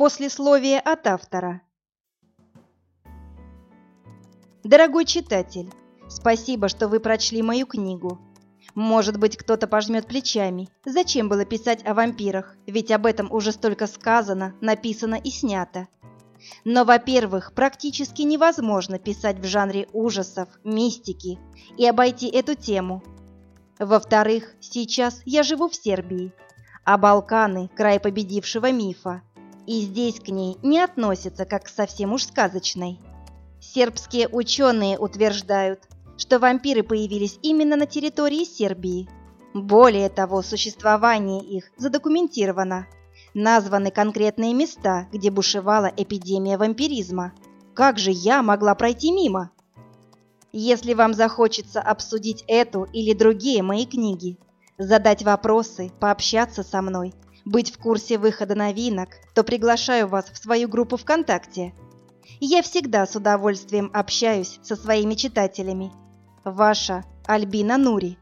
Послесловие от автора. Дорогой читатель, спасибо, что вы прочли мою книгу. Может быть, кто-то пожмет плечами. Зачем было писать о вампирах? Ведь об этом уже столько сказано, написано и снято. Но, во-первых, практически невозможно писать в жанре ужасов, мистики и обойти эту тему. Во-вторых, сейчас я живу в Сербии, а Балканы – край победившего мифа, и здесь к ней не относятся как к совсем уж сказочной. Сербские ученые утверждают, что вампиры появились именно на территории Сербии. Более того, существование их задокументировано. Названы конкретные места, где бушевала эпидемия вампиризма. Как же я могла пройти мимо? Если вам захочется обсудить эту или другие мои книги, задать вопросы, пообщаться со мной, быть в курсе выхода новинок, то приглашаю вас в свою группу ВКонтакте. Я всегда с удовольствием общаюсь со своими читателями. Ваша Альбина Нури